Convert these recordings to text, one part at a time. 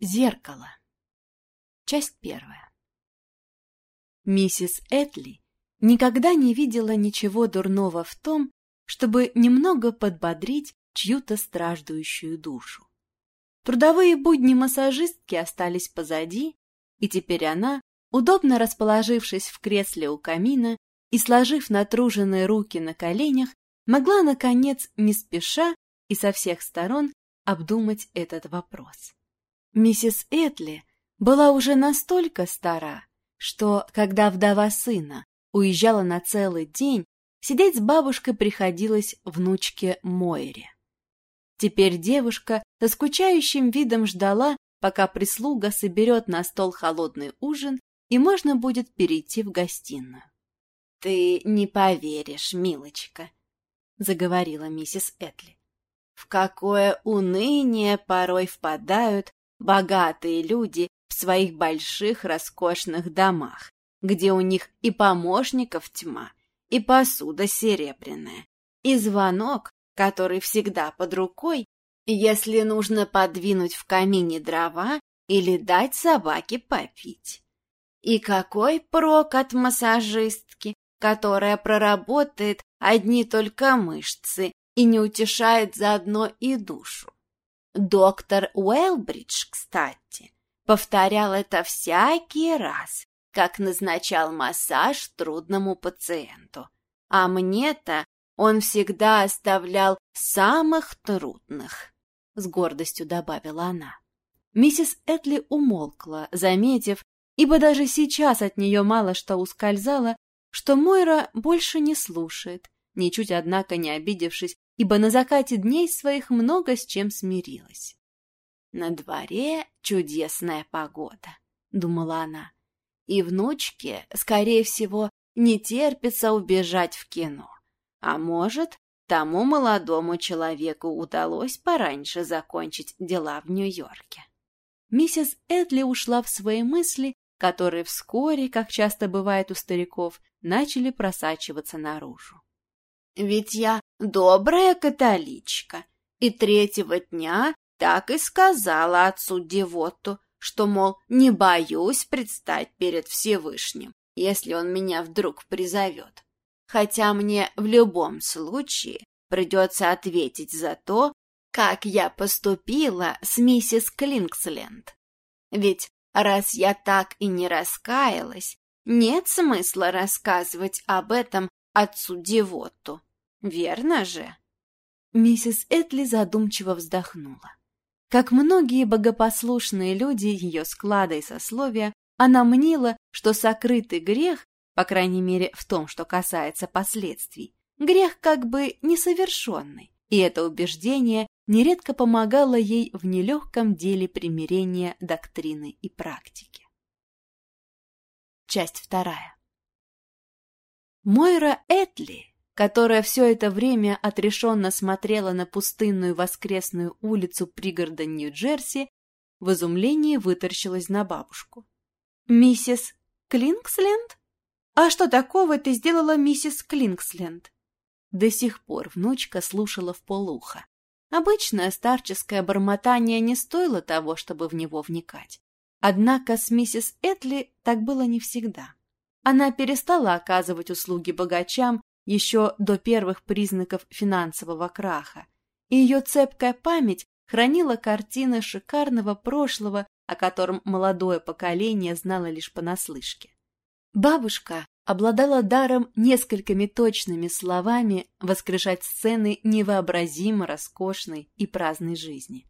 Зеркало. Часть первая. Миссис Этли никогда не видела ничего дурного в том, чтобы немного подбодрить чью-то страждущую душу. Трудовые будни массажистки остались позади, и теперь она, удобно расположившись в кресле у камина и сложив натруженные руки на коленях, могла, наконец, не спеша и со всех сторон обдумать этот вопрос. Миссис Этли была уже настолько стара, что, когда вдова сына уезжала на целый день, сидеть с бабушкой приходилось внучке Мойре. Теперь девушка со скучающим видом ждала, пока прислуга соберет на стол холодный ужин, и можно будет перейти в гостиную. — Ты не поверишь, милочка, — заговорила миссис Этли, — в какое уныние порой впадают богатые люди в своих больших роскошных домах, где у них и помощников тьма, и посуда серебряная, и звонок, который всегда под рукой, если нужно подвинуть в камине дрова или дать собаке попить. И какой прок от массажистки, которая проработает одни только мышцы и не утешает заодно и душу. Доктор Уэлбридж, кстати, повторял это всякий раз, как назначал массаж трудному пациенту. А мне-то он всегда оставлял самых трудных, — с гордостью добавила она. Миссис Этли умолкла, заметив, ибо даже сейчас от нее мало что ускользало, что Мойра больше не слушает, ничуть, однако, не обидевшись ибо на закате дней своих много с чем смирилась. «На дворе чудесная погода», — думала она, «и внучке, скорее всего, не терпится убежать в кино. А может, тому молодому человеку удалось пораньше закончить дела в Нью-Йорке». Миссис Эдли ушла в свои мысли, которые вскоре, как часто бывает у стариков, начали просачиваться наружу. Ведь я добрая католичка, и третьего дня так и сказала отцу Девоту, что, мол, не боюсь предстать перед Всевышним, если он меня вдруг призовет. Хотя мне в любом случае придется ответить за то, как я поступила с миссис Клинксленд. Ведь раз я так и не раскаялась, нет смысла рассказывать об этом отцу Девоту. Верно же? Миссис Этли задумчиво вздохнула. Как многие богопослушные люди ее склада и сословия, она мнила, что сокрытый грех, по крайней мере в том, что касается последствий, грех как бы несовершенный, и это убеждение нередко помогало ей в нелегком деле примирения доктрины и практики. Часть вторая. Мойра Этли которая все это время отрешенно смотрела на пустынную воскресную улицу пригорода Нью-Джерси, в изумлении выторщилась на бабушку. «Миссис Клинксленд? А что такого ты сделала, миссис Клинксленд?» До сих пор внучка слушала в полуха. Обычное старческое бормотание не стоило того, чтобы в него вникать. Однако с миссис Этли так было не всегда. Она перестала оказывать услуги богачам еще до первых признаков финансового краха, и ее цепкая память хранила картины шикарного прошлого, о котором молодое поколение знало лишь понаслышке. Бабушка обладала даром несколькими точными словами воскрешать сцены невообразимо роскошной и праздной жизни.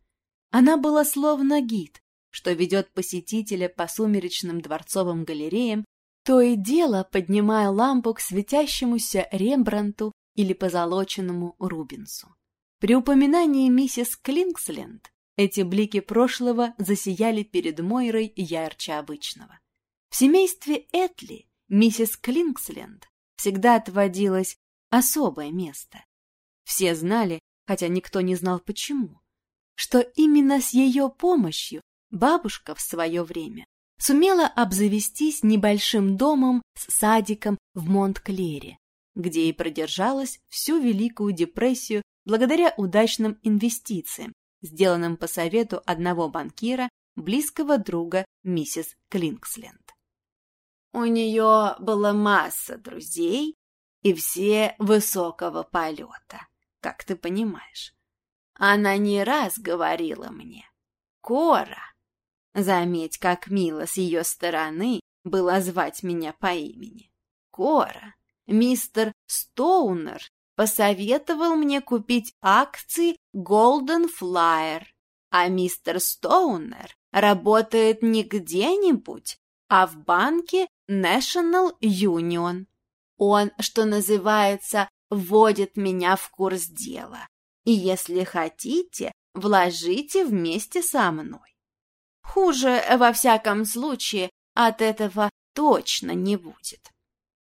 Она была словно гид, что ведет посетителя по сумеречным дворцовым галереям то и дело поднимая лампу к светящемуся Рембранту или позолоченному Рубинсу. При упоминании миссис Клинксленд эти блики прошлого засияли перед Мойрой ярче обычного. В семействе Этли миссис Клинксленд всегда отводилось особое место. Все знали, хотя никто не знал почему, что именно с ее помощью бабушка в свое время сумела обзавестись небольшим домом с садиком в Монт-Клере, где и продержалась всю Великую депрессию благодаря удачным инвестициям, сделанным по совету одного банкира, близкого друга миссис Клинксленд. У нее была масса друзей, и все высокого полета, как ты понимаешь. Она не раз говорила мне «Кора». Заметь, как мило с ее стороны было звать меня по имени. «Кора, мистер Стоунер посоветовал мне купить акции Golden Flyer, а мистер Стоунер работает не где-нибудь, а в банке National Union. Он, что называется, вводит меня в курс дела. И если хотите, вложите вместе со мной. Хуже, во всяком случае, от этого точно не будет.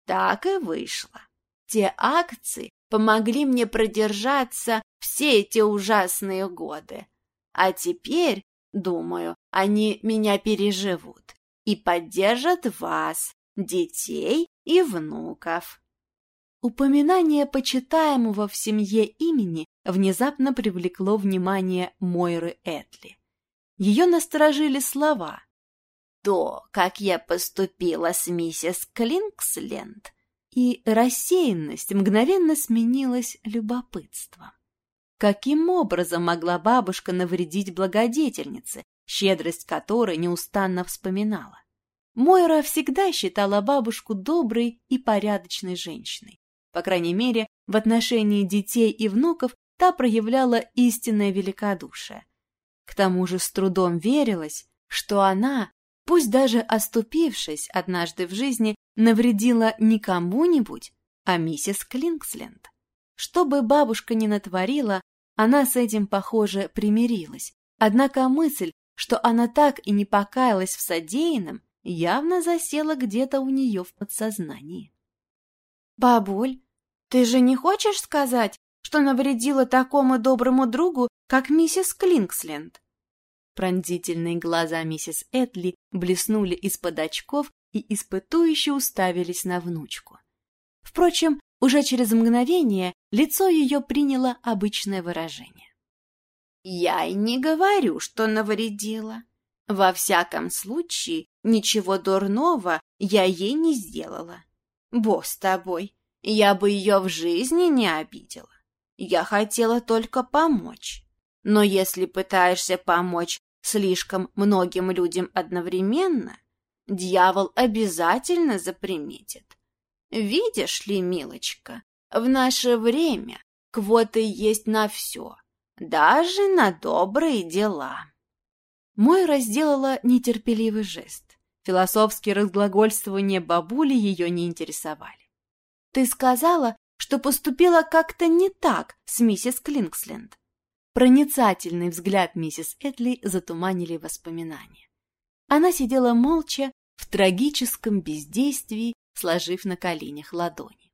Так и вышло. Те акции помогли мне продержаться все эти ужасные годы. А теперь, думаю, они меня переживут и поддержат вас, детей и внуков. Упоминание почитаемого в семье имени внезапно привлекло внимание Мойры Этли. Ее насторожили слова. То, как я поступила с миссис Клинксленд, и рассеянность мгновенно сменилась любопытством. Каким образом могла бабушка навредить благодетельнице, щедрость которой неустанно вспоминала? Мойра всегда считала бабушку доброй и порядочной женщиной. По крайней мере, в отношении детей и внуков та проявляла истинное великодушие. К тому же с трудом верилось, что она, пусть даже оступившись однажды в жизни, навредила не кому-нибудь, а миссис Клинксленд. Что бы бабушка ни натворила, она с этим, похоже, примирилась. Однако мысль, что она так и не покаялась в содеянном, явно засела где-то у нее в подсознании. «Бабуль, ты же не хочешь сказать, что навредила такому доброму другу, как миссис Клинксленд?» Пронзительные глаза миссис Этли блеснули из-под очков и испытующе уставились на внучку. Впрочем, уже через мгновение лицо ее приняло обычное выражение. «Я и не говорю, что навредила. Во всяком случае, ничего дурного я ей не сделала. Бог с тобой, я бы ее в жизни не обидела. Я хотела только помочь. Но если пытаешься помочь слишком многим людям одновременно, дьявол обязательно заприметит. Видишь ли, милочка, в наше время квоты есть на все, даже на добрые дела. Мойра сделала нетерпеливый жест. Философские разглагольствования бабули ее не интересовали. Ты сказала, что поступила как-то не так с миссис Клинксленд. Проницательный взгляд миссис Этли затуманили воспоминания. Она сидела молча, в трагическом бездействии, сложив на коленях ладони.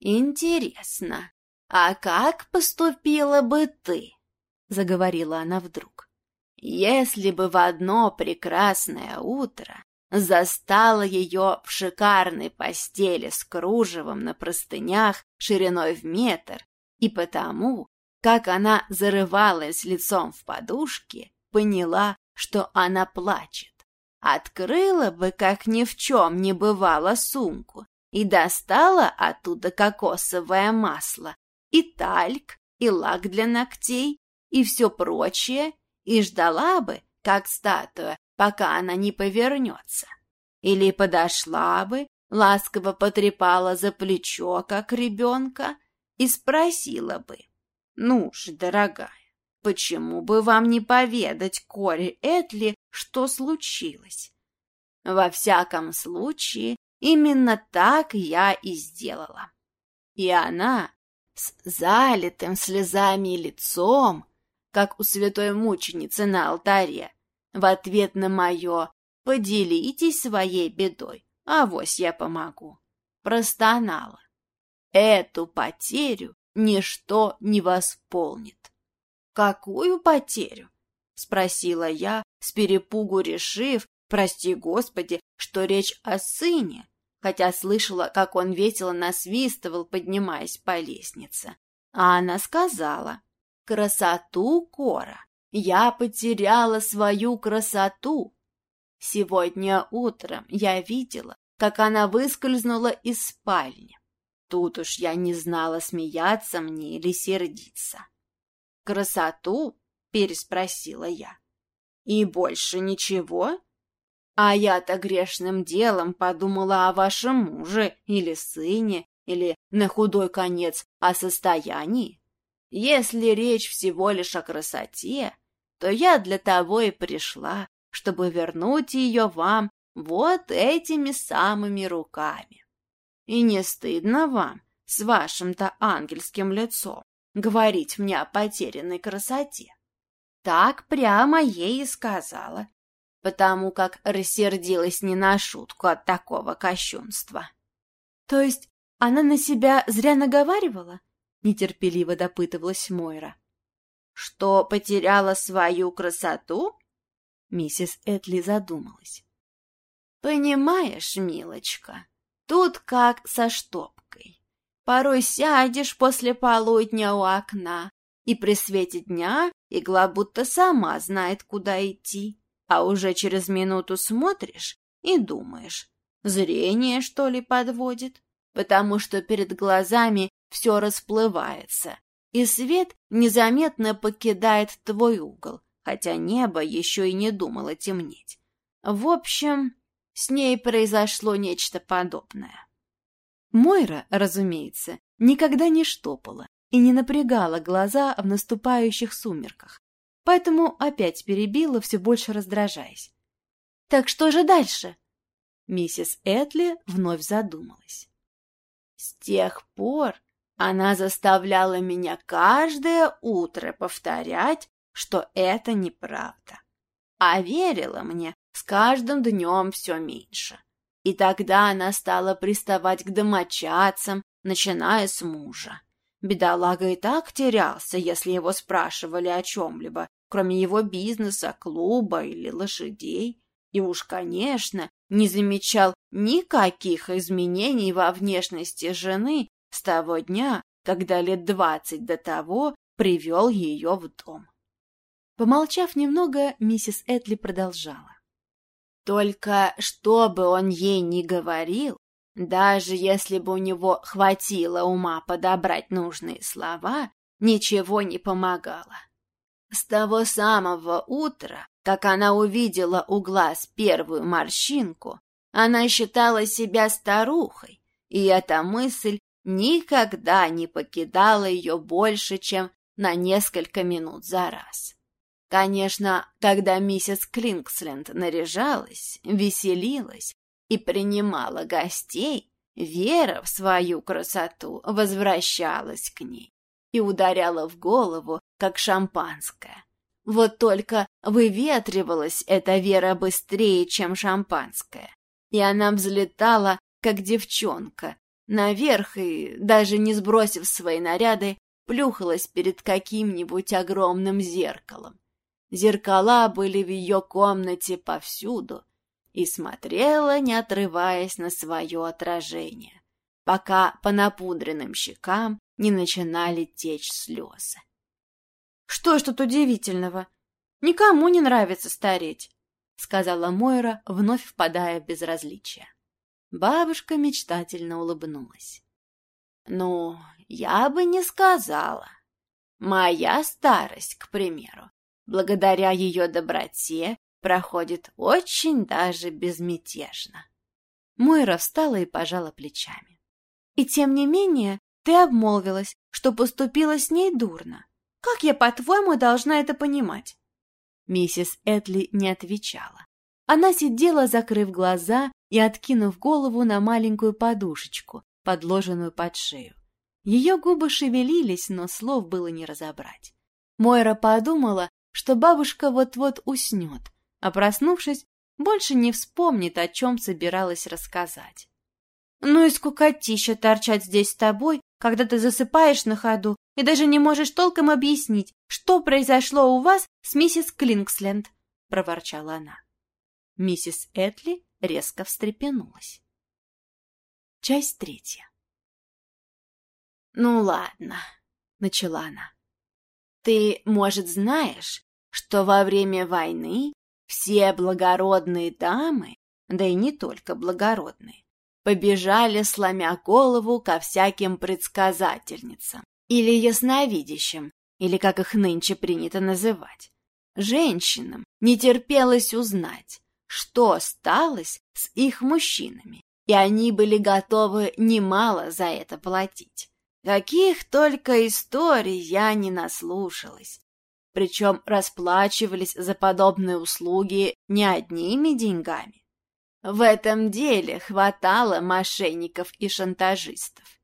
«Интересно, а как поступила бы ты?» — заговорила она вдруг. «Если бы в одно прекрасное утро застала ее в шикарной постели с кружевом на простынях шириной в метр, и потому, как она зарывалась лицом в подушке, поняла, что она плачет. Открыла бы, как ни в чем не бывало, сумку и достала оттуда кокосовое масло, и тальк, и лак для ногтей, и все прочее, и ждала бы, как статуя, пока она не повернется. Или подошла бы, ласково потрепала за плечо, как ребенка, и спросила бы, «Ну ж, дорогая, почему бы вам не поведать Кори Этли, что случилось?» Во всяком случае, именно так я и сделала. И она с залитым слезами лицом, как у святой мученицы на алтаре, в ответ на мое «поделитесь своей бедой, авось я помогу», простонала. Эту потерю ничто не восполнит. «Какую потерю?» — спросила я, с перепугу решив, прости господи, что речь о сыне, хотя слышала, как он весело насвистывал, поднимаясь по лестнице. А она сказала, «Красоту, Кора, я потеряла свою красоту. Сегодня утром я видела, как она выскользнула из спальни. Тут уж я не знала, смеяться мне или сердиться. «Красоту?» — переспросила я. «И больше ничего?» А я-то грешным делом подумала о вашем муже или сыне, или, на худой конец, о состоянии. Если речь всего лишь о красоте, то я для того и пришла, чтобы вернуть ее вам вот этими самыми руками. И не стыдно вам с вашим-то ангельским лицом говорить мне о потерянной красоте? Так прямо ей и сказала, потому как рассердилась не на шутку от такого кощунства. — То есть она на себя зря наговаривала? — нетерпеливо допытывалась Мойра. — Что, потеряла свою красоту? Миссис Этли задумалась. — Понимаешь, милочка, тут как со штопкой. Порой сядешь после полудня у окна, и при свете дня игла будто сама знает, куда идти а уже через минуту смотришь и думаешь, зрение, что ли, подводит, потому что перед глазами все расплывается, и свет незаметно покидает твой угол, хотя небо еще и не думало темнеть. В общем, с ней произошло нечто подобное. Мойра, разумеется, никогда не штопала и не напрягала глаза в наступающих сумерках, поэтому опять перебила, все больше раздражаясь. «Так что же дальше?» Миссис Этли вновь задумалась. «С тех пор она заставляла меня каждое утро повторять, что это неправда, а верила мне с каждым днем все меньше. И тогда она стала приставать к домочадцам, начиная с мужа. Бедолага и так терялся, если его спрашивали о чем-либо, кроме его бизнеса, клуба или лошадей. И уж, конечно, не замечал никаких изменений во внешности жены с того дня, когда лет двадцать до того привел ее в дом. Помолчав немного, миссис Этли продолжала. Только что бы он ей ни говорил, даже если бы у него хватило ума подобрать нужные слова, ничего не помогало. С того самого утра, как она увидела у глаз первую морщинку, она считала себя старухой, и эта мысль никогда не покидала ее больше, чем на несколько минут за раз. Конечно, когда миссис Клинксленд наряжалась, веселилась и принимала гостей, вера в свою красоту возвращалась к ней и ударяла в голову, как шампанское. Вот только выветривалась эта вера быстрее, чем шампанское, и она взлетала, как девчонка, наверх и, даже не сбросив свои наряды, плюхалась перед каким-нибудь огромным зеркалом. Зеркала были в ее комнате повсюду, и смотрела, не отрываясь на свое отражение, пока по напудренным щекам не начинали течь слезы. «Что ж тут удивительного? Никому не нравится стареть», — сказала Мойра, вновь впадая в безразличие. Бабушка мечтательно улыбнулась. «Ну, я бы не сказала. Моя старость, к примеру, благодаря ее доброте, проходит очень даже безмятежно». Мойра встала и пожала плечами. «И тем не менее ты обмолвилась, что поступила с ней дурно. Как я, по-твоему, должна это понимать?» Миссис Этли не отвечала. Она сидела, закрыв глаза и откинув голову на маленькую подушечку, подложенную под шею. Ее губы шевелились, но слов было не разобрать. Мойра подумала, что бабушка вот-вот уснет, а проснувшись, больше не вспомнит, о чем собиралась рассказать. «Ну и скукотища торчать здесь с тобой когда ты засыпаешь на ходу и даже не можешь толком объяснить, что произошло у вас с миссис Клинксленд, — проворчала она. Миссис Этли резко встрепенулась. Часть третья. «Ну ладно», — начала она. «Ты, может, знаешь, что во время войны все благородные дамы, да и не только благородные, побежали, сломя голову ко всяким предсказательницам или ясновидящим, или как их нынче принято называть. Женщинам не терпелось узнать, что сталось с их мужчинами, и они были готовы немало за это платить. Каких только историй я не наслушалась. Причем расплачивались за подобные услуги не одними деньгами. В этом деле хватало мошенников и шантажистов.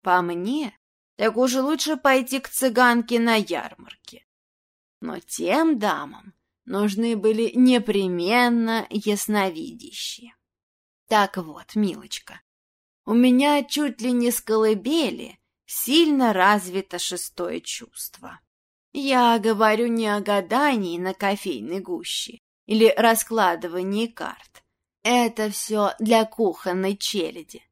По мне, так уже лучше пойти к цыганке на ярмарке. Но тем дамам нужны были непременно ясновидящие. Так вот, милочка, у меня чуть ли не с колыбели сильно развито шестое чувство. Я говорю не о гадании на кофейной гуще или раскладывании карт. Это все для кухонной челяди.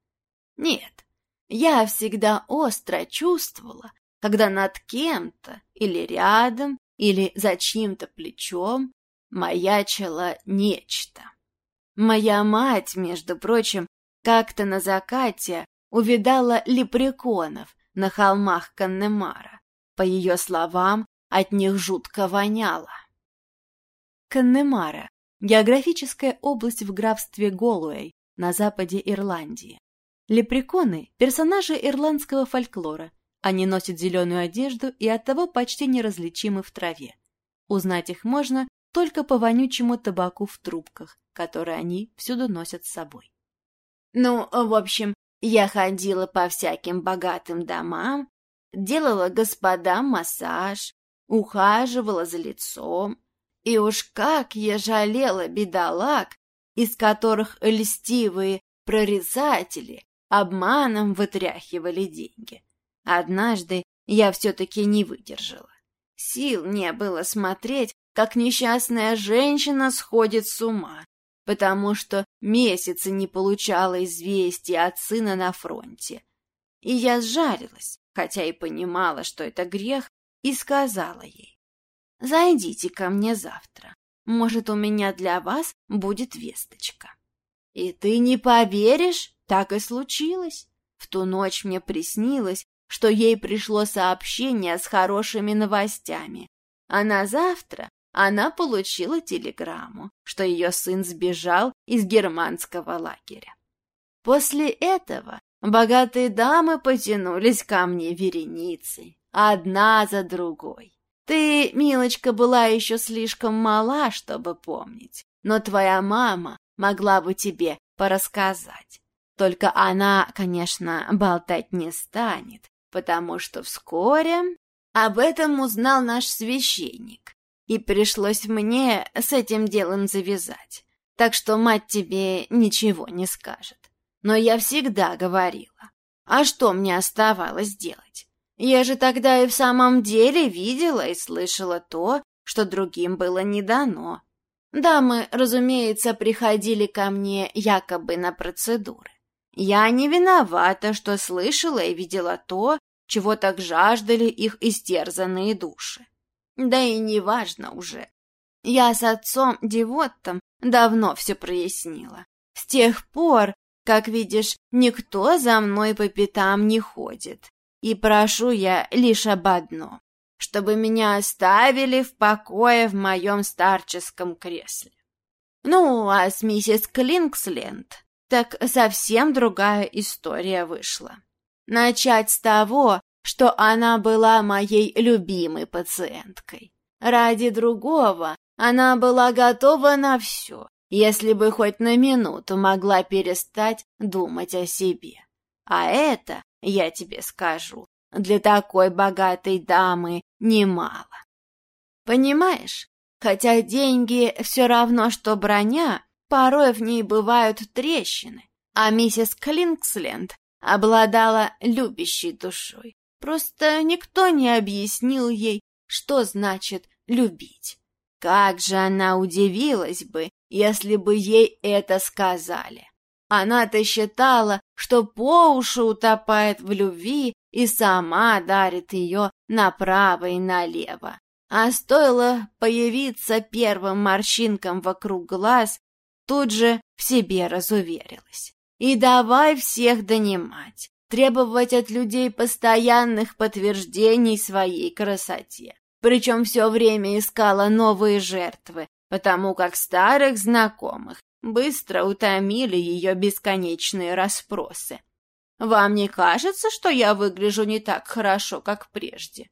Нет, я всегда остро чувствовала, когда над кем-то или рядом, или за чьим-то плечом маячило нечто. Моя мать, между прочим, как-то на закате увидала лепреконов на холмах Каннемара. По ее словам, от них жутко воняло. Каннемара – географическая область в графстве Голуэй на западе Ирландии. Лепреконы – персонажи ирландского фольклора. Они носят зеленую одежду и оттого почти неразличимы в траве. Узнать их можно только по вонючему табаку в трубках, которые они всюду носят с собой. Ну, в общем, я ходила по всяким богатым домам, делала господам массаж, ухаживала за лицом. И уж как я жалела бедолаг, из которых льстивые прорицатели обманом вытряхивали деньги. Однажды я все-таки не выдержала. Сил не было смотреть, как несчастная женщина сходит с ума, потому что месяцы не получала известия от сына на фронте. И я сжалилась, хотя и понимала, что это грех, и сказала ей, «Зайдите ко мне завтра. Может, у меня для вас будет весточка». И ты не поверишь, так и случилось. В ту ночь мне приснилось, что ей пришло сообщение с хорошими новостями, а на завтра она получила телеграмму, что ее сын сбежал из германского лагеря. После этого богатые дамы потянулись ко мне вереницей, одна за другой. Ты, милочка, была еще слишком мала, чтобы помнить, но твоя мама могла бы тебе порассказать. Только она, конечно, болтать не станет, потому что вскоре об этом узнал наш священник, и пришлось мне с этим делом завязать. Так что мать тебе ничего не скажет. Но я всегда говорила, а что мне оставалось делать? Я же тогда и в самом деле видела и слышала то, что другим было не дано. Дамы, разумеется, приходили ко мне якобы на процедуры. Я не виновата, что слышала и видела то, чего так жаждали их истерзанные души. Да и не важно уже. Я с отцом Девоттом давно все прояснила. С тех пор, как видишь, никто за мной по пятам не ходит. И прошу я лишь об одном, чтобы меня оставили в покое в моем старческом кресле. Ну, а с миссис Клинксленд так совсем другая история вышла. Начать с того, что она была моей любимой пациенткой. Ради другого она была готова на все, если бы хоть на минуту могла перестать думать о себе. А это, я тебе скажу, для такой богатой дамы немало. Понимаешь, хотя деньги все равно, что броня, порой в ней бывают трещины, а миссис Клинксленд обладала любящей душой. Просто никто не объяснил ей, что значит любить. Как же она удивилась бы, если бы ей это сказали. Она-то считала, что по уши утопает в любви и сама дарит ее направо и налево. А стоило появиться первым морщинкам вокруг глаз, тут же в себе разуверилась. И давай всех донимать, требовать от людей постоянных подтверждений своей красоте. Причем все время искала новые жертвы, потому как старых знакомых быстро утомили ее бесконечные расспросы. «Вам не кажется, что я выгляжу не так хорошо, как прежде?»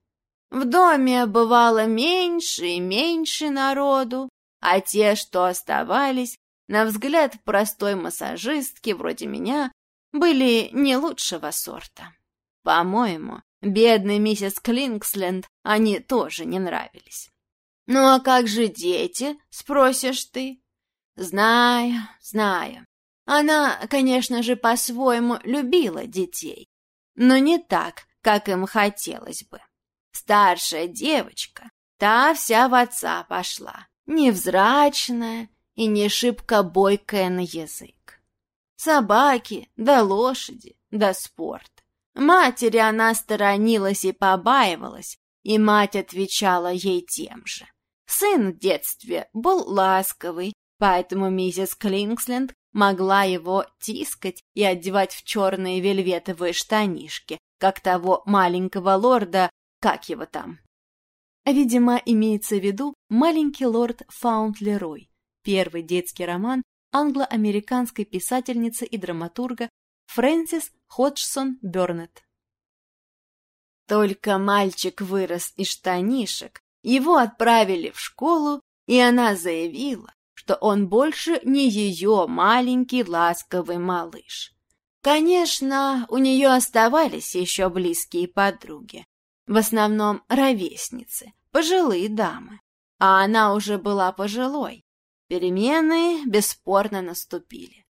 В доме бывало меньше и меньше народу, а те, что оставались, на взгляд простой массажистки вроде меня, были не лучшего сорта. По-моему, бедной миссис Клинксленд они тоже не нравились. «Ну а как же дети?» — спросишь ты. «Знаю, знаю. Она, конечно же, по-своему любила детей, но не так, как им хотелось бы. Старшая девочка, та вся в отца пошла, невзрачная и не шибко бойкая на язык. Собаки, да лошади, да спорт. Матери она сторонилась и побаивалась, и мать отвечала ей тем же. Сын в детстве был ласковый, поэтому миссис Клинксленд могла его тискать и одевать в черные вельветовые штанишки, как того маленького лорда как его там? Видимо, имеется в виду «Маленький лорд Фаунтлерой», первый детский роман англо-американской писательницы и драматурга Фрэнсис Ходжсон Бёрнетт. Только мальчик вырос из штанишек, его отправили в школу, и она заявила, что он больше не ее маленький ласковый малыш. Конечно, у нее оставались еще близкие подруги, в основном ровесницы, пожилые дамы. А она уже была пожилой. Перемены бесспорно наступили,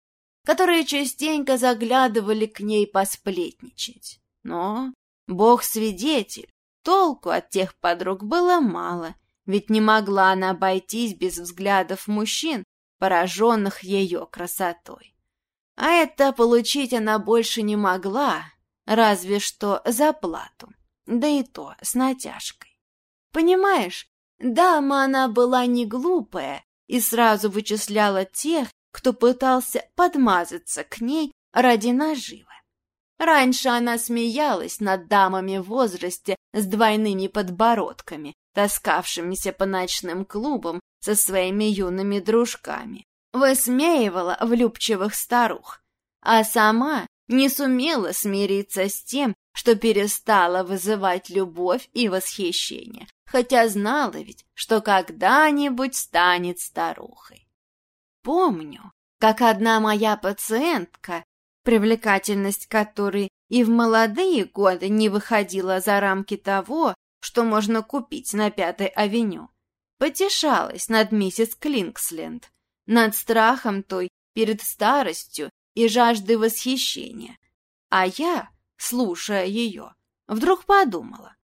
которые частенько заглядывали к ней посплетничать. Но, бог свидетель, толку от тех подруг было мало, ведь не могла она обойтись без взглядов мужчин, пораженных ее красотой. А это получить она больше не могла, разве что за плату да и то с натяжкой. Понимаешь, дама она была не глупая и сразу вычисляла тех, кто пытался подмазаться к ней ради наживы. Раньше она смеялась над дамами в возрасте с двойными подбородками, таскавшимися по ночным клубам со своими юными дружками, высмеивала влюбчивых старух, а сама не сумела смириться с тем, что перестала вызывать любовь и восхищение, хотя знала ведь, что когда-нибудь станет старухой. Помню, как одна моя пациентка, привлекательность которой и в молодые годы не выходила за рамки того, что можно купить на Пятой авеню, потешалась над миссис Клинксленд, над страхом той перед старостью и жаждой восхищения. А я, слушая ее, вдруг подумала,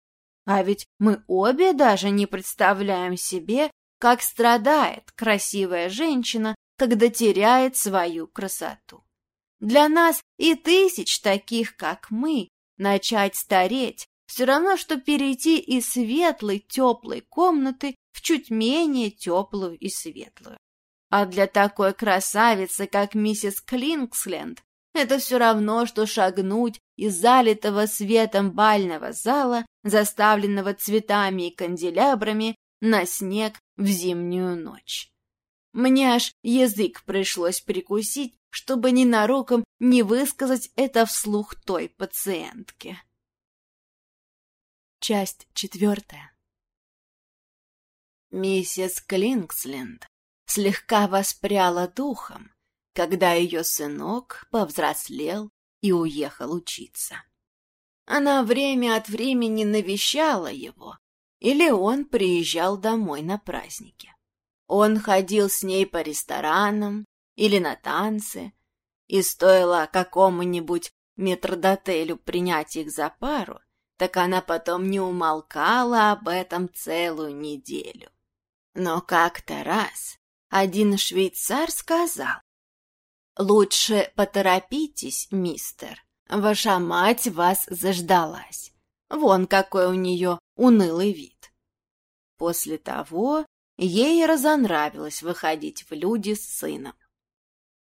а ведь мы обе даже не представляем себе, как страдает красивая женщина, когда теряет свою красоту. Для нас и тысяч таких, как мы, начать стареть все равно, что перейти из светлой, теплой комнаты в чуть менее теплую и светлую. А для такой красавицы, как миссис Клинксленд, это все равно, что шагнуть из залитого светом бального зала, заставленного цветами и канделябрами, на снег в зимнюю ночь. Мне аж язык пришлось прикусить, чтобы ненароком не высказать это вслух той пациентке. Часть четвертая Миссис Клинксленд слегка воспряла духом, когда ее сынок повзрослел и уехал учиться. Она время от времени навещала его, или он приезжал домой на праздники. Он ходил с ней по ресторанам или на танцы, и стоило какому-нибудь метрдотелю принять их за пару, так она потом не умолкала об этом целую неделю. Но как-то раз один швейцар сказал, «Лучше поторопитесь, мистер. Ваша мать вас заждалась. Вон какой у нее унылый вид». После того ей разонравилось выходить в люди с сыном.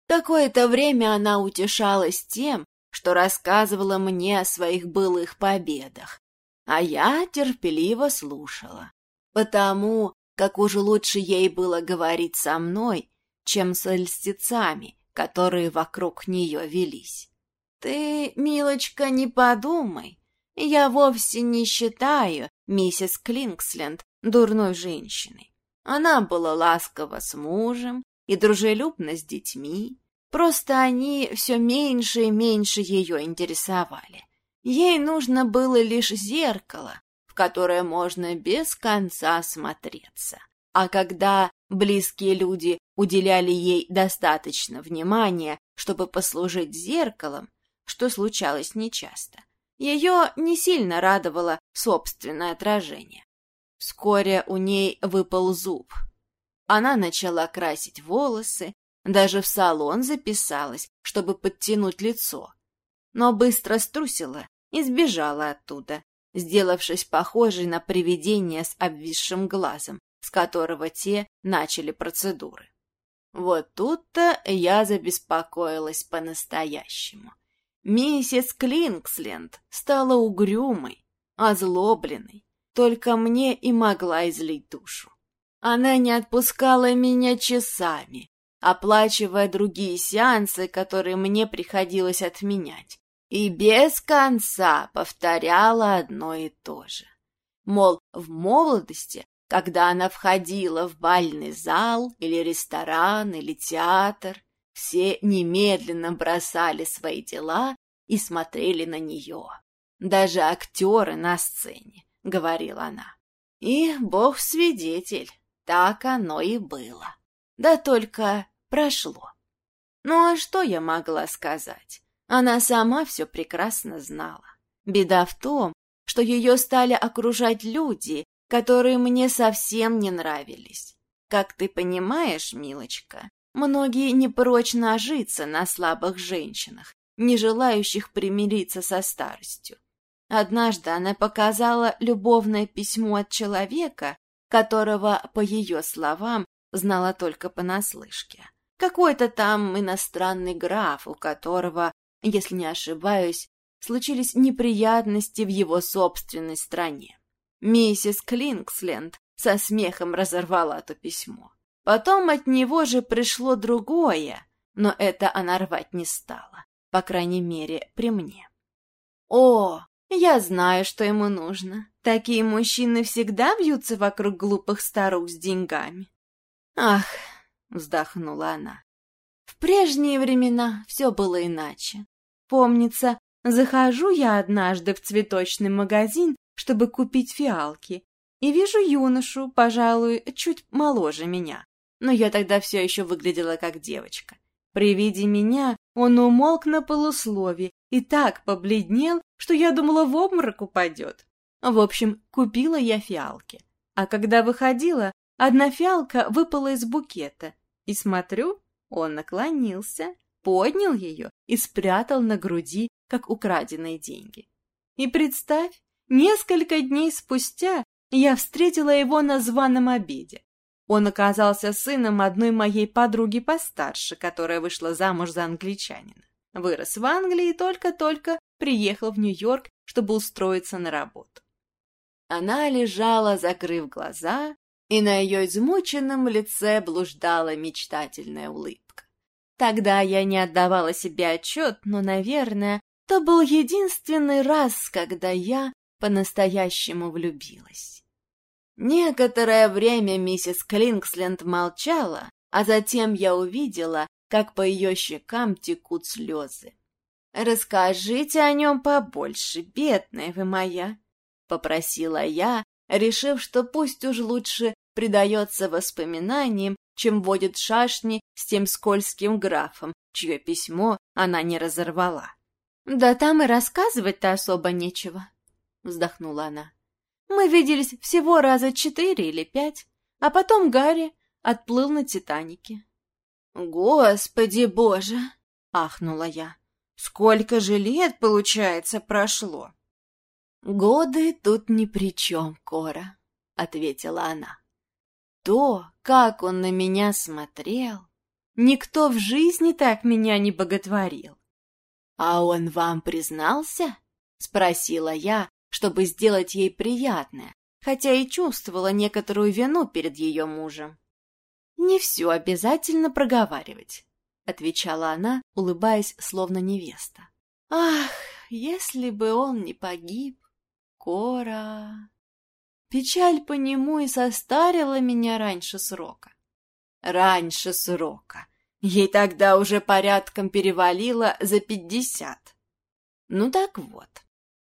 Какое-то время она утешалась тем, что рассказывала мне о своих былых победах, а я терпеливо слушала, потому как уже лучше ей было говорить со мной, чем с льстецами, которые вокруг нее велись. Ты, милочка, не подумай, я вовсе не считаю миссис Клинксленд дурной женщиной. Она была ласкова с мужем и дружелюбна с детьми, просто они все меньше и меньше ее интересовали. Ей нужно было лишь зеркало, в которое можно без конца смотреться. А когда близкие люди уделяли ей достаточно внимания, чтобы послужить зеркалом, что случалось нечасто, ее не сильно радовало собственное отражение. Вскоре у ней выпал зуб. Она начала красить волосы, даже в салон записалась, чтобы подтянуть лицо. Но быстро струсила и сбежала оттуда, сделавшись похожей на привидение с обвисшим глазом, с которого те начали процедуры. Вот тут-то я забеспокоилась по-настоящему. Миссис Клинксленд стала угрюмой, озлобленной, только мне и могла излить душу. Она не отпускала меня часами, оплачивая другие сеансы, которые мне приходилось отменять, и без конца повторяла одно и то же. Мол, в молодости, когда она входила в бальный зал или ресторан или театр, все немедленно бросали свои дела и смотрели на нее. Даже актеры на сцене, — говорила она. И бог свидетель, так оно и было. Да только прошло. Ну а что я могла сказать? Она сама все прекрасно знала. Беда в том, что ее стали окружать люди, которые мне совсем не нравились. Как ты понимаешь, милочка, многие не прочь нажиться на слабых женщинах, не желающих примириться со старостью. Однажды она показала любовное письмо от человека, которого, по ее словам, знала только понаслышке. Какой-то там иностранный граф, у которого если не ошибаюсь, случились неприятности в его собственной стране. Миссис Клинксленд со смехом разорвала то письмо. Потом от него же пришло другое, но это она рвать не стала, по крайней мере, при мне. О, я знаю, что ему нужно. Такие мужчины всегда вьются вокруг глупых старух с деньгами. Ах, вздохнула она. В прежние времена все было иначе. Помнится, захожу я однажды в цветочный магазин, чтобы купить фиалки, и вижу юношу, пожалуй, чуть моложе меня. Но я тогда все еще выглядела как девочка. При виде меня он умолк на полуслове и так побледнел, что я думала, в обморок упадет. В общем, купила я фиалки. А когда выходила, одна фиалка выпала из букета. И смотрю, он наклонился, поднял ее и спрятал на груди, как украденные деньги. И представь, несколько дней спустя я встретила его на званом обеде. Он оказался сыном одной моей подруги постарше, которая вышла замуж за англичанина. Вырос в Англии и только-только приехал в Нью-Йорк, чтобы устроиться на работу. Она лежала, закрыв глаза, и на ее измученном лице блуждала мечтательная улыбка. Тогда я не отдавала себе отчет, но, наверное, то был единственный раз, когда я по-настоящему влюбилась. Некоторое время миссис Клинксленд молчала, а затем я увидела, как по ее щекам текут слезы. «Расскажите о нем побольше, бедная вы моя», — попросила я, решив, что пусть уж лучше предается воспоминаниям, чем водит шашни с тем скользким графом, чье письмо она не разорвала. «Да там и рассказывать-то особо нечего», — вздохнула она. «Мы виделись всего раза четыре или пять, а потом Гарри отплыл на Титанике». «Господи боже!» — ахнула я. «Сколько же лет, получается, прошло?» «Годы тут ни при чем, Кора. ответила она. То, как он на меня смотрел, никто в жизни так меня не боготворил. А он вам признался? Спросила я, чтобы сделать ей приятное, хотя и чувствовала некоторую вину перед ее мужем. «Не все обязательно проговаривать», — отвечала она, улыбаясь, словно невеста. «Ах, если бы он не погиб, Кора!» Печаль по нему и состарила меня раньше срока. Раньше срока. Ей тогда уже порядком перевалило за пятьдесят. Ну так вот,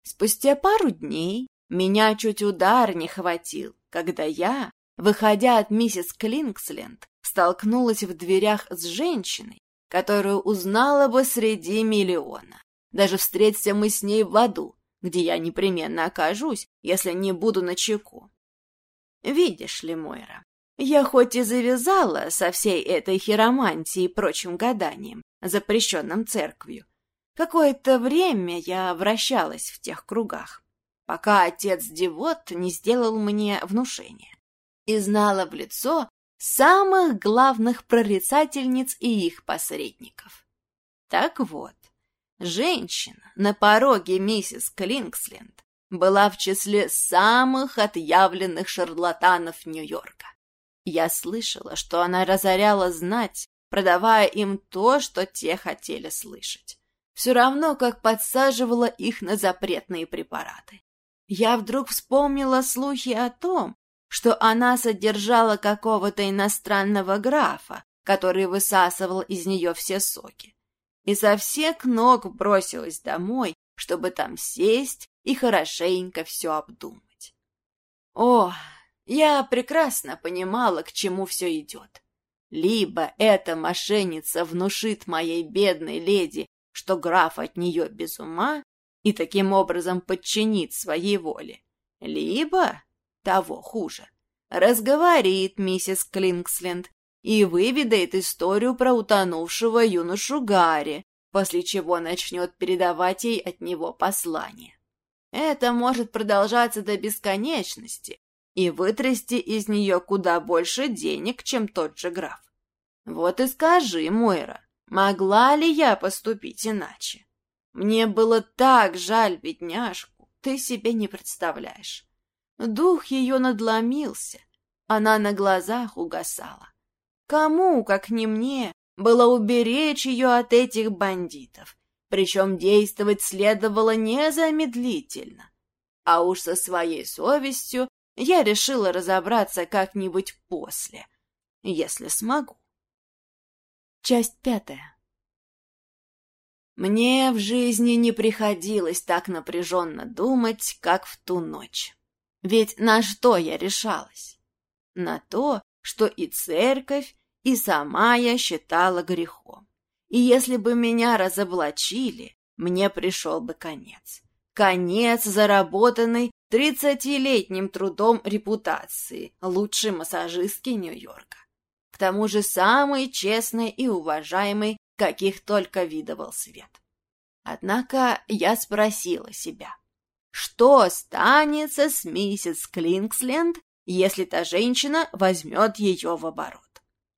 спустя пару дней меня чуть удар не хватил, когда я, выходя от миссис Клинксленд, столкнулась в дверях с женщиной, которую узнала бы среди миллиона. Даже встреться мы с ней в аду, где я непременно окажусь, если не буду на чеку. Видишь ли, Мойра, я хоть и завязала со всей этой хиромантией и прочим гаданием, запрещенным церковью, какое-то время я вращалась в тех кругах, пока отец-девот не сделал мне внушение, и знала в лицо самых главных прорицательниц и их посредников. Так вот, Женщина на пороге миссис Клинксленд была в числе самых отъявленных шарлатанов Нью-Йорка. Я слышала, что она разоряла знать, продавая им то, что те хотели слышать. Все равно, как подсаживала их на запретные препараты. Я вдруг вспомнила слухи о том, что она содержала какого-то иностранного графа, который высасывал из нее все соки и со всех ног бросилась домой, чтобы там сесть и хорошенько все обдумать. О, я прекрасно понимала, к чему все идет. Либо эта мошенница внушит моей бедной леди, что граф от нее без ума и таким образом подчинит своей воле, либо, того хуже, разговорит миссис Клинксленд и выведает историю про утонувшего юношу Гарри, после чего начнет передавать ей от него послание. Это может продолжаться до бесконечности и вытрясти из нее куда больше денег, чем тот же граф. Вот и скажи, Мойра, могла ли я поступить иначе? Мне было так жаль бедняжку, ты себе не представляешь. Дух ее надломился, она на глазах угасала. Кому, как не мне, было уберечь ее от этих бандитов, причем действовать следовало незамедлительно. А уж со своей совестью я решила разобраться как-нибудь после, если смогу. Часть пятая. Мне в жизни не приходилось так напряженно думать, как в ту ночь. Ведь на что я решалась? На то, что и церковь, и сама я считала грехом. И если бы меня разоблачили, мне пришел бы конец. Конец, заработанный тридцатилетним трудом репутации лучшей массажистки Нью-Йорка. К тому же самый честный и уважаемый, каких только видывал свет. Однако я спросила себя, что останется с миссис Клинксленд, если та женщина возьмет ее в оборот.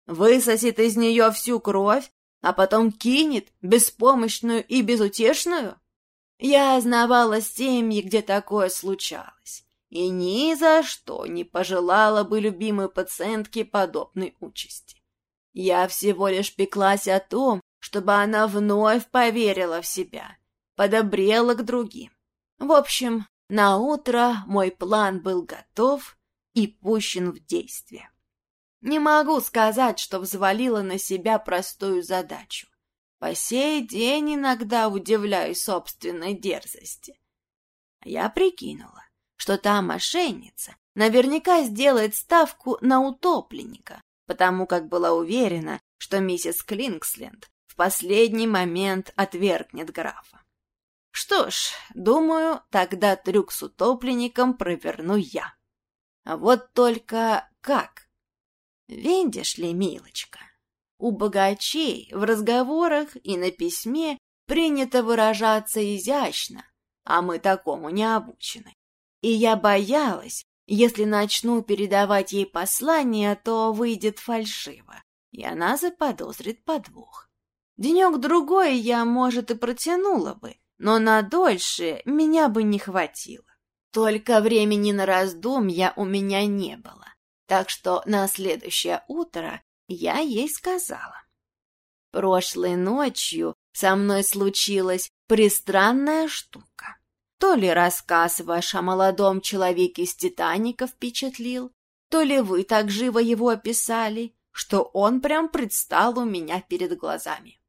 Высосет из нее всю кровь, а потом кинет, беспомощную и безутешную? Я знавала семьи, где такое случалось, и ни за что не пожелала бы любимой пациентке подобной участи. Я всего лишь пеклась о том, чтобы она вновь поверила в себя, подобрела к другим. В общем, на утро мой план был готов и пущен в действие. Не могу сказать, что взвалила на себя простую задачу. По сей день иногда удивляюсь собственной дерзости. Я прикинула, что та мошенница наверняка сделает ставку на утопленника, потому как была уверена, что миссис Клинксленд в последний момент отвергнет графа. Что ж, думаю, тогда трюк с утопленником проверну я. А вот только как? Видишь ли, милочка, у богачей в разговорах и на письме принято выражаться изящно, а мы такому не обучены. И я боялась, Если начну передавать ей послание, то выйдет фальшиво, и она заподозрит подвох. Денек-другой я, может, и протянула бы, но на дольше меня бы не хватило. Только времени на раздумья у меня не было, так что на следующее утро я ей сказала. Прошлой ночью со мной случилась пристранная штука. То ли рассказ ваш о молодом человеке из «Титаника» впечатлил, то ли вы так живо его описали, что он прям предстал у меня перед глазами.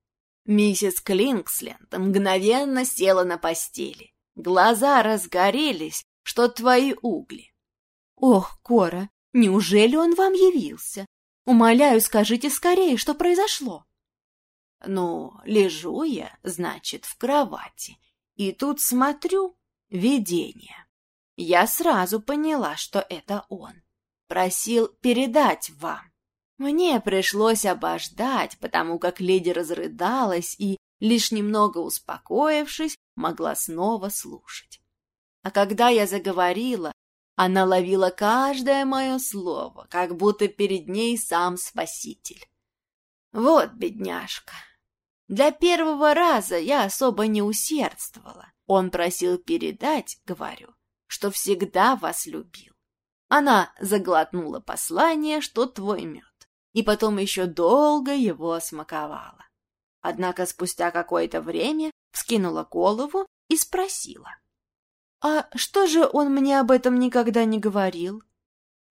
Миссис Клинксленд мгновенно села на постели. Глаза разгорелись, что твои угли. «Ох, Кора, неужели он вам явился? Умоляю, скажите скорее, что произошло?» Ну, лежу я, значит, в кровати, и тут смотрю — видение. Я сразу поняла, что это он. Просил передать вам. Мне пришлось обождать, потому как леди разрыдалась и, лишь немного успокоившись, могла снова слушать. А когда я заговорила, она ловила каждое мое слово, как будто перед ней сам Спаситель. Вот бедняжка. Для первого раза я особо не усердствовала. Он просил передать, говорю, что всегда вас любил. Она заглотнула послание, что твой мед и потом еще долго его смаковала. Однако спустя какое-то время вскинула голову и спросила. «А что же он мне об этом никогда не говорил?»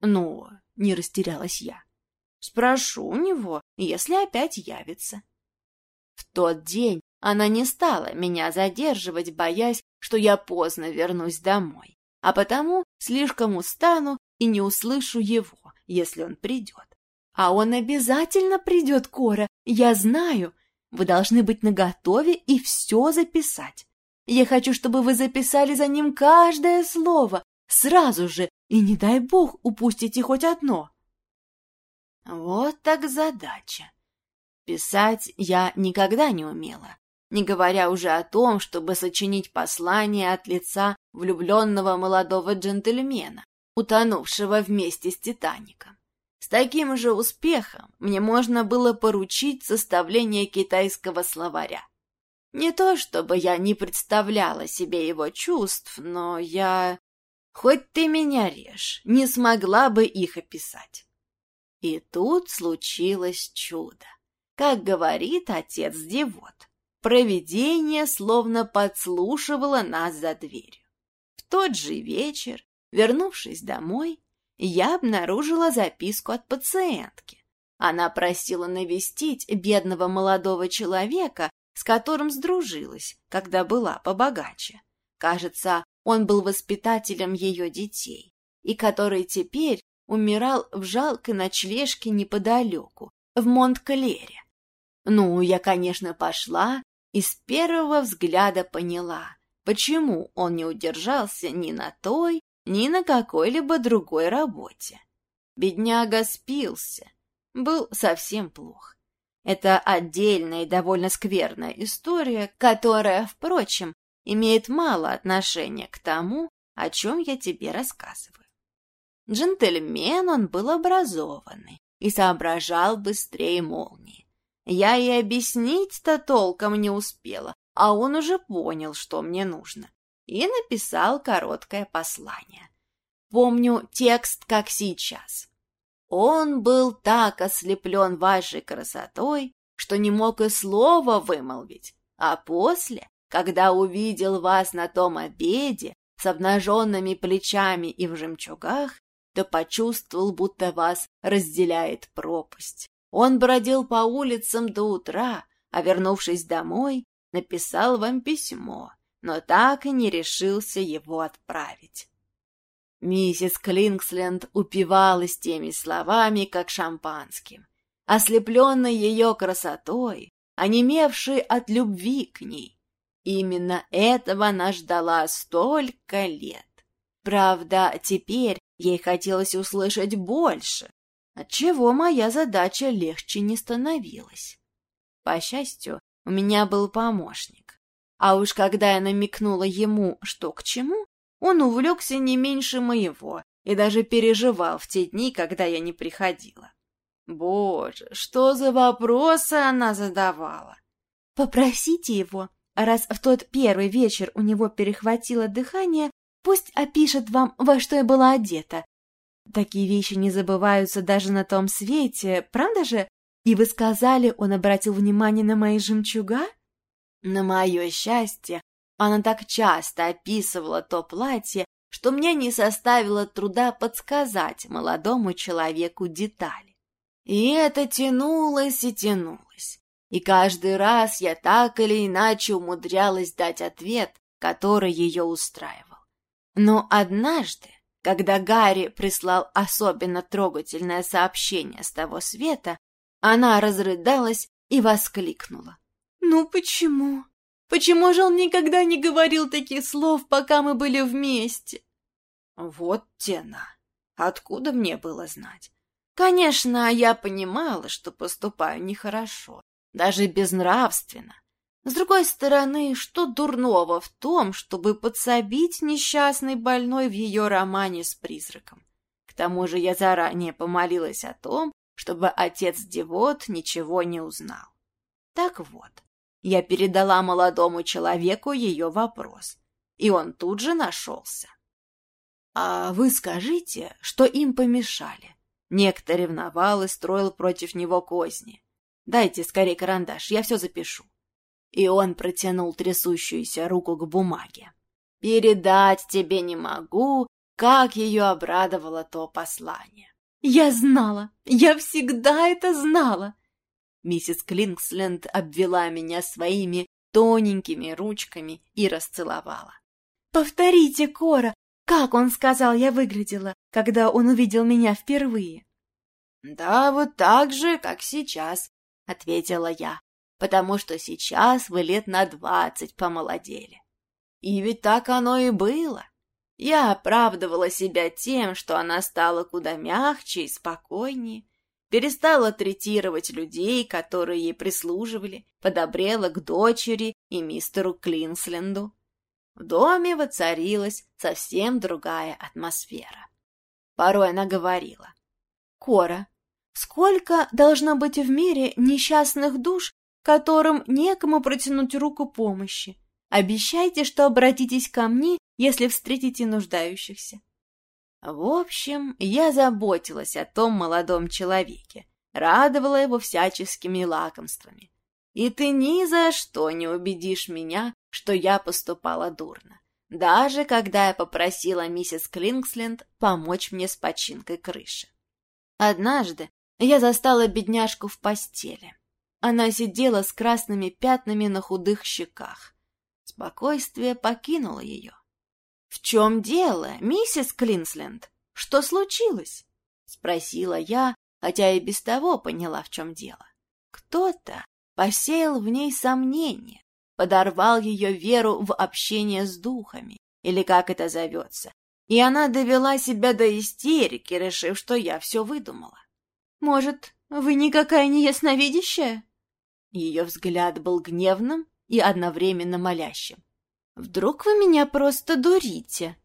«Ну, не растерялась я. Спрошу у него, если опять явится». В тот день она не стала меня задерживать, боясь, что я поздно вернусь домой, а потому слишком устану и не услышу его, если он придет. А он обязательно придет, Кора, я знаю. Вы должны быть наготове и все записать. Я хочу, чтобы вы записали за ним каждое слово, сразу же, и не дай бог упустите хоть одно. Вот так задача. Писать я никогда не умела, не говоря уже о том, чтобы сочинить послание от лица влюбленного молодого джентльмена, утонувшего вместе с Титаником. С таким же успехом мне можно было поручить составление китайского словаря. Не то чтобы я не представляла себе его чувств, но я... Хоть ты меня режь, не смогла бы их описать. И тут случилось чудо. Как говорит отец-девот, провидение словно подслушивало нас за дверью. В тот же вечер, вернувшись домой, я обнаружила записку от пациентки. Она просила навестить бедного молодого человека, с которым сдружилась, когда была побогаче. Кажется, он был воспитателем ее детей, и который теперь умирал в жалкой ночлежке неподалеку, в Монтклере. Ну, я, конечно, пошла и с первого взгляда поняла, почему он не удержался ни на той, ни на какой-либо другой работе. Бедняга спился, был совсем плох. Это отдельная и довольно скверная история, которая, впрочем, имеет мало отношения к тому, о чем я тебе рассказываю. Джентльмен он был образованный и соображал быстрее молнии. Я и объяснить-то толком не успела, а он уже понял, что мне нужно и написал короткое послание. Помню текст, как сейчас. Он был так ослеплен вашей красотой, что не мог и слова вымолвить, а после, когда увидел вас на том обеде с обнаженными плечами и в жемчугах, то почувствовал, будто вас разделяет пропасть. Он бродил по улицам до утра, а, вернувшись домой, написал вам письмо, но так и не решился его отправить. Миссис Клинксленд упивалась теми словами, как шампанским, ослепленной ее красотой, онемевшей от любви к ней. Именно этого она ждала столько лет. Правда, теперь ей хотелось услышать больше, отчего моя задача легче не становилась. По счастью, у меня был помощник. А уж когда я намекнула ему, что к чему, он увлекся не меньше моего и даже переживал в те дни, когда я не приходила. Боже, что за вопросы она задавала? Попросите его, раз в тот первый вечер у него перехватило дыхание, пусть опишет вам, во что я была одета. Такие вещи не забываются даже на том свете, правда же? И вы сказали, он обратил внимание на мои жемчуга? На мое счастье, она так часто описывала то платье, что мне не составило труда подсказать молодому человеку детали. И это тянулось и тянулось. И каждый раз я так или иначе умудрялась дать ответ, который ее устраивал. Но однажды, когда Гарри прислал особенно трогательное сообщение с того света, она разрыдалась и воскликнула. «Ну почему? Почему же он никогда не говорил таких слов, пока мы были вместе?» «Вот тена! Откуда мне было знать? Конечно, я понимала, что поступаю нехорошо, даже безнравственно. С другой стороны, что дурного в том, чтобы подсобить несчастной больной в ее романе с призраком? К тому же я заранее помолилась о том, чтобы отец-девот ничего не узнал. Так вот, я передала молодому человеку ее вопрос, и он тут же нашелся. «А вы скажите, что им помешали?» Некто ревновал и строил против него козни. «Дайте скорее карандаш, я все запишу». И он протянул трясущуюся руку к бумаге. «Передать тебе не могу, как ее обрадовало то послание». «Я знала! Я всегда это знала!» Миссис Клинксленд обвела меня своими тоненькими ручками и расцеловала. «Повторите, Кора, как он сказал, я выглядела, когда он увидел меня впервые? Да, вот так же, как сейчас, ответила я, потому что сейчас вы лет на двадцать помолодели. И ведь так оно и было. Я оправдывала себя тем, что она стала куда мягче и спокойнее, перестала третировать людей, которые ей прислуживали, подобрела к дочери и мистеру Клинсленду. В доме воцарилась совсем другая атмосфера. Порой она говорила. «Кора, сколько должно быть в мире несчастных душ, которым некому протянуть руку помощи? Обещайте, что обратитесь ко мне, если встретите нуждающихся». В общем, я заботилась о том молодом человеке, радовала его всяческими лакомствами. И ты ни за что не убедишь меня, что я поступала дурно, даже когда я попросила миссис Клинксленд помочь мне с починкой крыши. Однажды я застала бедняжку в постели. Она сидела с красными пятнами на худых щеках. Спокойствие покинуло ее. — В чем дело, миссис Клинсленд? Что случилось? — спросила я, хотя и без того поняла, в чем дело. Кто-то посеял в ней сомнения, подорвал ее веру в общение с духами, или как это зовется, и она довела себя до истерики, решив, что я все выдумала. «Может, вы никакая не ясновидящая?» Ее взгляд был гневным и одновременно молящим. «Вдруг вы меня просто дурите?»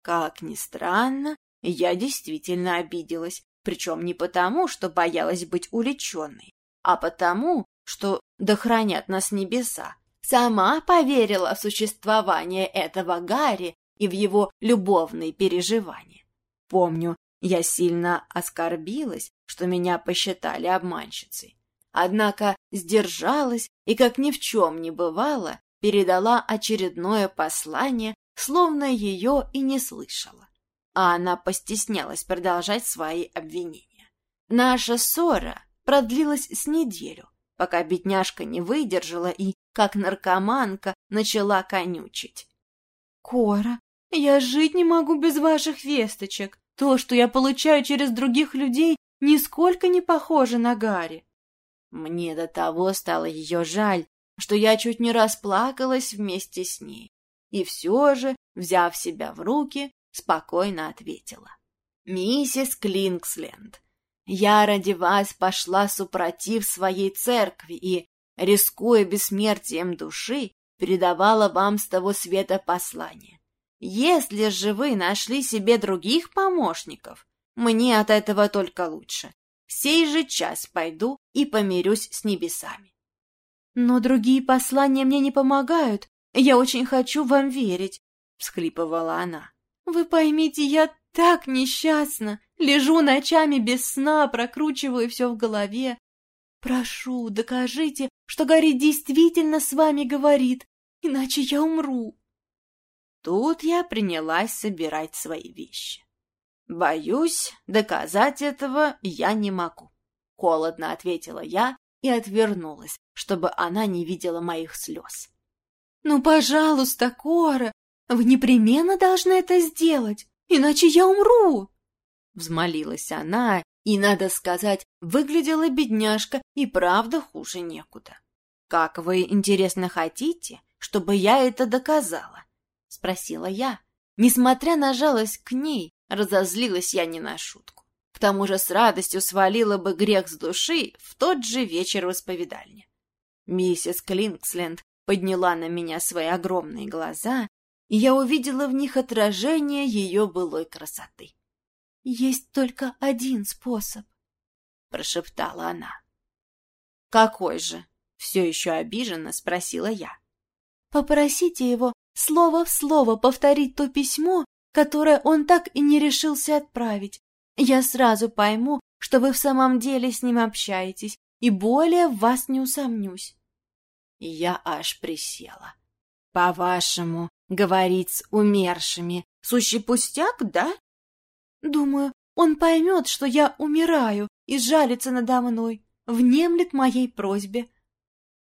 Как ни странно, я действительно обиделась, причем не потому, что боялась быть уличенной, а потому, что да хранят нас небеса, сама поверила в существование этого Гарри и в его любовные переживания. Помню, я сильно оскорбилась, что меня посчитали обманщицей. Однако сдержалась и, как ни в чем не бывало, передала очередное послание, словно ее и не слышала. А она постеснялась продолжать свои обвинения. Наша ссора продлилась с неделю, пока бедняжка не выдержала и, как наркоманка, начала конючить. «Кора, я жить не могу без ваших весточек. То, что я получаю через других людей, нисколько не похоже на Гарри». Мне до того стало ее жаль, что я чуть не расплакалась вместе с ней. И все же, взяв себя в руки, спокойно ответила. «Миссис Клинксленд, я ради вас пошла супротив своей церкви и, рискуя бессмертием души, передавала вам с того света послание. Если же вы нашли себе других помощников, мне от этого только лучше. Сей же час пойду и помирюсь с небесами. Но другие послания мне не помогают. Я очень хочу вам верить, — всхлипывала она. Вы поймите, я так несчастна. Лежу ночами без сна, прокручиваю все в голове. Прошу, докажите, что Гарри действительно с вами говорит, иначе я умру. Тут я принялась собирать свои вещи. Боюсь, доказать этого я не могу. Холодно ответила я и отвернулась, чтобы она не видела моих слез. «Ну, пожалуйста, Кора, вы непременно должны это сделать, иначе я умру!» Взмолилась она, и, надо сказать, выглядела бедняжка и правда хуже некуда. «Как вы, интересно, хотите, чтобы я это доказала?» — спросила я. Несмотря на жалость к ней, разозлилась я не на шутку. К тому же с радостью свалила бы грех с души в тот же вечер в исповедальне. Миссис Клинксленд подняла на меня свои огромные глаза, и я увидела в них отражение ее былой красоты. «Есть только один способ», — прошептала она. «Какой же?» — все еще обиженно спросила я. «Попросите его слово в слово повторить то письмо, которое он так и не решился отправить. Я сразу пойму, что вы в самом деле с ним общаетесь, и более в вас не усомнюсь. Я аж присела. По-вашему, говорить с умершими — сущий пустяк, да? Думаю, он поймет, что я умираю, и жалится надо мной, внемлет моей просьбе.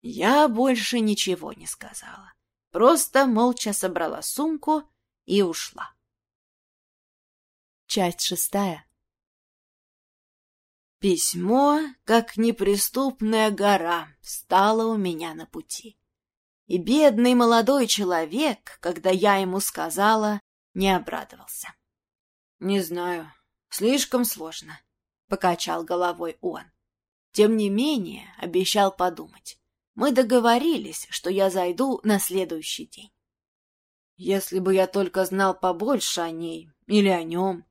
Я больше ничего не сказала, просто молча собрала сумку и ушла. Часть шестая Письмо, как неприступная гора, встало у меня на пути. И бедный молодой человек, когда я ему сказала, не обрадовался. — Не знаю, слишком сложно, — покачал головой он. Тем не менее, обещал подумать. Мы договорились, что я зайду на следующий день. Если бы я только знал побольше о ней или о нем,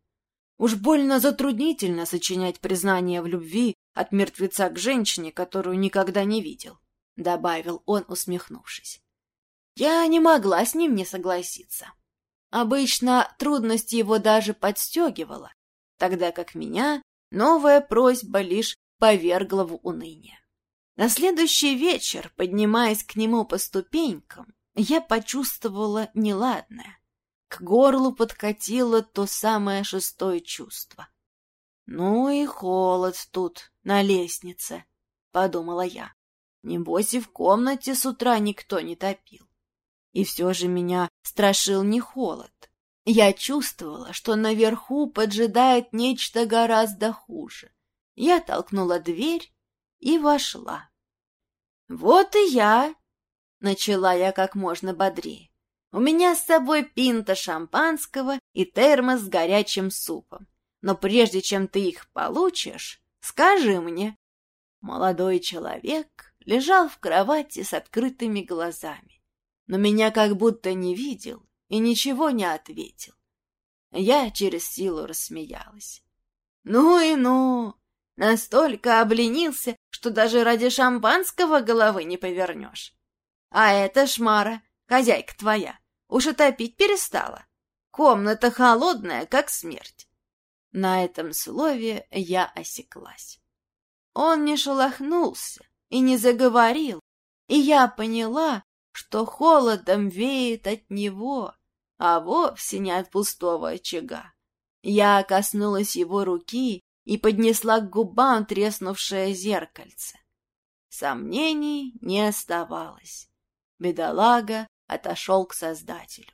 Уж больно затруднительно сочинять признание в любви от мертвеца к женщине, которую никогда не видел, — добавил он, усмехнувшись. Я не могла с ним не согласиться. Обычно трудность его даже подстегивала, тогда как меня новая просьба лишь повергла в уныние. На следующий вечер, поднимаясь к нему по ступенькам, я почувствовала неладное. Горлу подкатило то самое шестое чувство. «Ну и холод тут, на лестнице», — подумала я. Небось и в комнате с утра никто не топил. И все же меня страшил не холод. Я чувствовала, что наверху поджидает нечто гораздо хуже. Я толкнула дверь и вошла. «Вот и я!» — начала я как можно бодрее. У меня с собой пинта шампанского и термос с горячим супом. Но прежде чем ты их получишь, скажи мне. Молодой человек лежал в кровати с открытыми глазами, но меня как будто не видел и ничего не ответил. Я через силу рассмеялась. Ну и ну! Настолько обленился, что даже ради шампанского головы не повернешь. А эта шмара, хозяйка твоя, Уж топить перестала. Комната холодная, как смерть. На этом слове я осеклась. Он не шелохнулся и не заговорил, и я поняла, что холодом веет от него, а вовсе не от пустого очага. Я коснулась его руки и поднесла к губам треснувшее зеркальце. Сомнений не оставалось. Бедолага отошел к Создателю.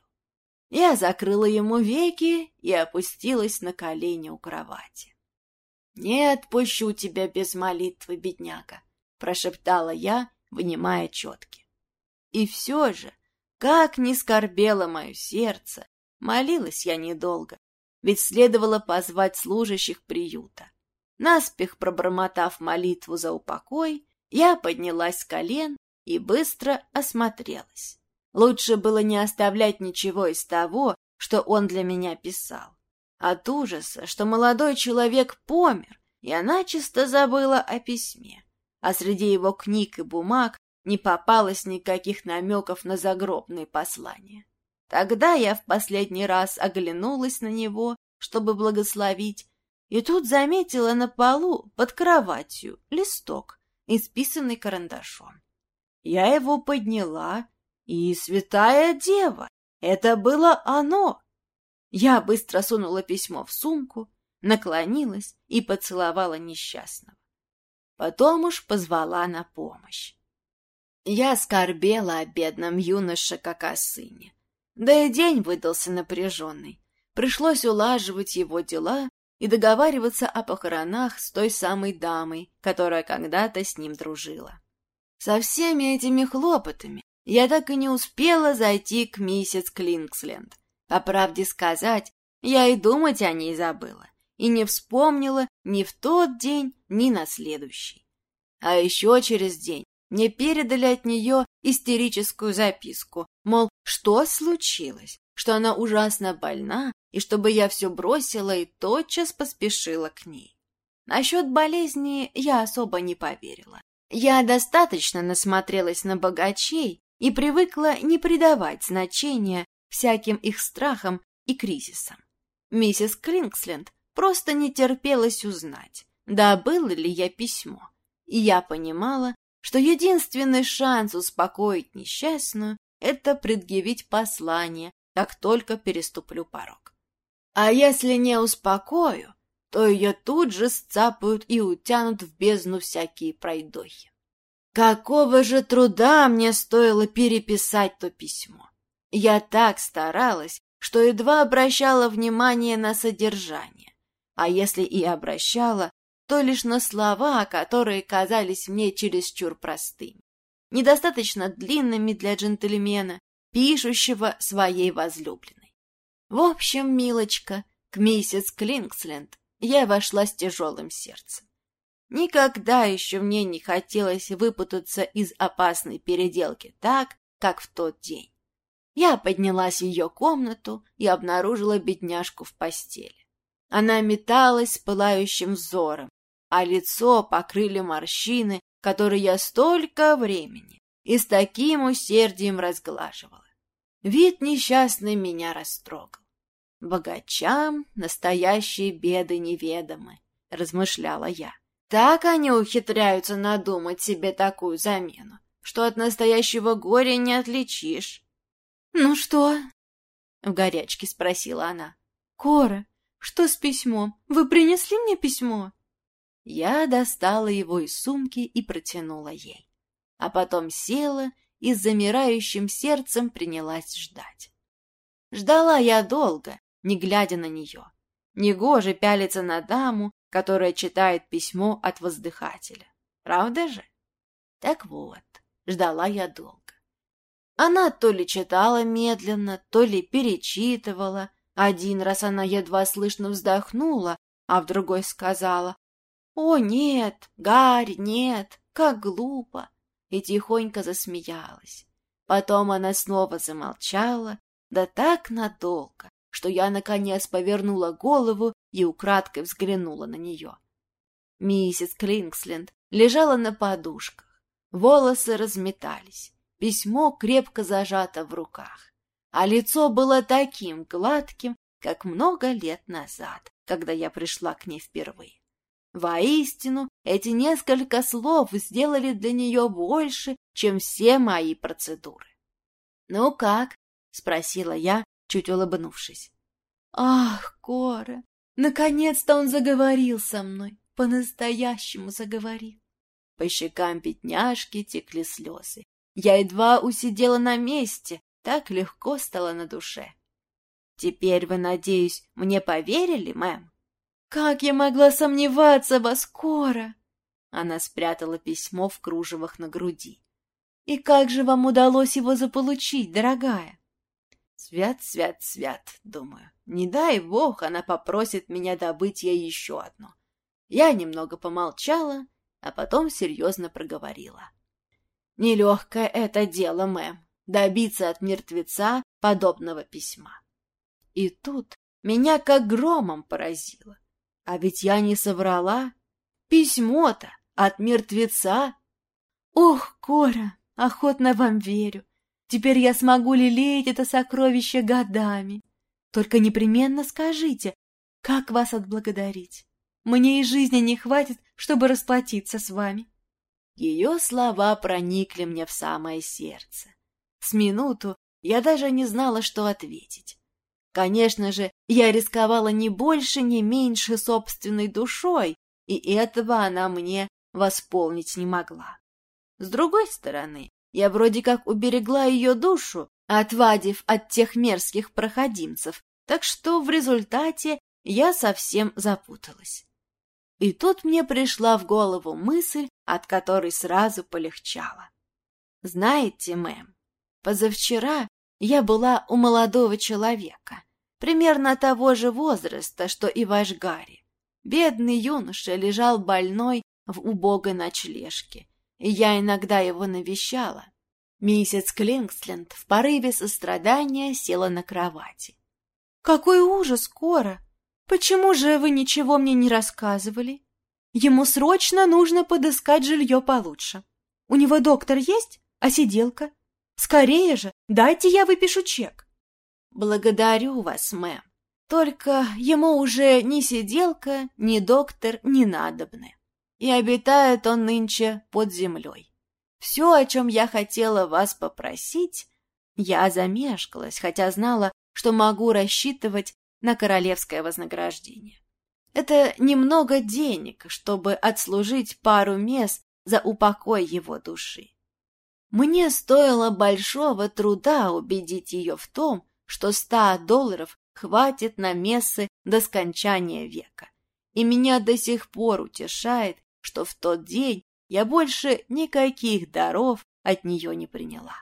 Я закрыла ему веки и опустилась на колени у кровати. «Не отпущу тебя без молитвы, бедняга», — прошептала я, вынимая четки. И все же, как не скорбело мое сердце, молилась я недолго, ведь следовало позвать служащих приюта. Наспех пробормотав молитву за упокой, я поднялась с колен и быстро осмотрелась. Лучше было не оставлять ничего из того, что он для меня писал. От ужаса, что молодой человек помер, я начисто забыла о письме, а среди его книг и бумаг не попалось никаких намеков на загробные послания. Тогда я в последний раз оглянулась на него, чтобы благословить, и тут заметила на полу под кроватью листок, исписанный карандашом. Я его подняла, и святая дева, это было оно. Я быстро сунула письмо в сумку, наклонилась и поцеловала несчастного. Потом уж позвала на помощь. Я скорбела о бедном юноше, как о сыне. Да и день выдался напряженный. Пришлось улаживать его дела и договариваться о похоронах с той самой дамой, которая когда-то с ним дружила. Со всеми этими хлопотами я так и не успела зайти к миссис Клинксленд. По правде сказать, я и думать о ней забыла, и не вспомнила ни в тот день, ни на следующий. А еще через день мне передали от нее истерическую записку, мол, что случилось, что она ужасно больна, и чтобы я все бросила и тотчас поспешила к ней. Насчет болезни я особо не поверила. Я достаточно насмотрелась на богачей и привыкла не придавать значения всяким их страхам и кризисам. Миссис Клинксленд просто не терпелась узнать, добыла ли я письмо, и я понимала, что единственный шанс успокоить несчастную — это предъявить послание, как только переступлю порог. А если не успокою, то ее тут же сцапают и утянут в бездну всякие пройдохи. Какого же труда мне стоило переписать то письмо? Я так старалась, что едва обращала внимание на содержание. А если и обращала, то лишь на слова, которые казались мне чересчур простыми, недостаточно длинными для джентльмена, пишущего своей возлюбленной. В общем, милочка, к миссис Клинксленд я вошла с тяжелым сердцем. Никогда еще мне не хотелось выпутаться из опасной переделки так, как в тот день. Я поднялась в ее комнату и обнаружила бедняжку в постели. Она металась пылающим взором, а лицо покрыли морщины, которые я столько времени и с таким усердием разглаживала. Вид несчастный меня растрогал. Богачам настоящие беды неведомы, размышляла я. Так они ухитряются надумать себе такую замену, что от настоящего горя не отличишь. — Ну что? — в горячке спросила она. — Кора, что с письмом? Вы принесли мне письмо? Я достала его из сумки и протянула ей. А потом села и с замирающим сердцем принялась ждать. Ждала я долго, не глядя на нее. Негоже пялиться на даму, которая читает письмо от воздыхателя. Правда же? Так вот, ждала я долго. Она то ли читала медленно, то ли перечитывала. Один раз она едва слышно вздохнула, а в другой сказала «О, нет, Гарри, нет, как глупо!» и тихонько засмеялась. Потом она снова замолчала, да так надолго, что я, наконец, повернула голову и украдкой взглянула на нее. Миссис Клинксленд лежала на подушках, волосы разметались, письмо крепко зажато в руках, а лицо было таким гладким, как много лет назад, когда я пришла к ней впервые. Воистину, эти несколько слов сделали для нее больше, чем все мои процедуры. «Ну как?» — спросила я, чуть улыбнувшись. «Ах, Кора, наконец-то он заговорил со мной, по-настоящему заговорил». По щекам пятняшки текли слезы. Я едва усидела на месте, так легко стало на душе. «Теперь вы, надеюсь, мне поверили, мэм?» «Как я могла сомневаться вас, Кора?» Она спрятала письмо в кружевах на груди. «И как же вам удалось его заполучить, дорогая?» «Свят, свят, свят», — думаю. «Не дай бог, она попросит меня добыть ей еще одно». Я немного помолчала, а потом серьезно проговорила. «Нелегкое это дело, мэм, добиться от мертвеца подобного письма. И тут меня как громом поразило. А ведь я не соврала. Письмо-то от мертвеца. Ох, Кора, охотно вам верю. Теперь я смогу лелеять это сокровище годами. Только непременно скажите, как вас отблагодарить? Мне и жизни не хватит, чтобы расплатиться с вами. Ее слова проникли мне в самое сердце. С минуту я даже не знала, что ответить. Конечно же, я рисковала не больше, не меньше собственной душой, и этого она мне восполнить не могла. С другой стороны, я вроде как уберегла ее душу, отвадив от тех мерзких проходимцев, так что в результате я совсем запуталась. И тут мне пришла в голову мысль, от которой сразу полегчало. Знаете, мэм, позавчера я была у молодого человека, примерно того же возраста, что и ваш Гарри. Бедный юноша лежал больной в убогой ночлежке, я иногда его навещала. Миссис Клингсленд в порыве сострадания села на кровати. «Какой ужас, Кора! Почему же вы ничего мне не рассказывали? Ему срочно нужно подыскать жилье получше. У него доктор есть, а сиделка? Скорее же, дайте я выпишу чек». «Благодарю вас, мэм. Только ему уже ни сиделка, ни доктор не надобны. И обитает он нынче под землей. Все, о чем я хотела вас попросить, я замешкалась, хотя знала, что могу рассчитывать на королевское вознаграждение. Это немного денег, чтобы отслужить пару мест за упокой его души. Мне стоило большого труда убедить ее в том, что ста долларов хватит на мессы до скончания века. И меня до сих пор утешает, что в тот день я больше никаких даров от нее не приняла.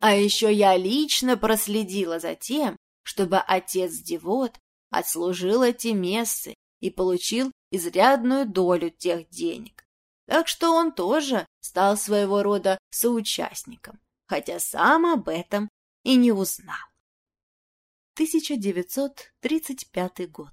А еще я лично проследила за тем, чтобы отец-девот отслужил эти мессы и получил изрядную долю тех денег. Так что он тоже стал своего рода соучастником, хотя сам об этом и не узнал. 1935 год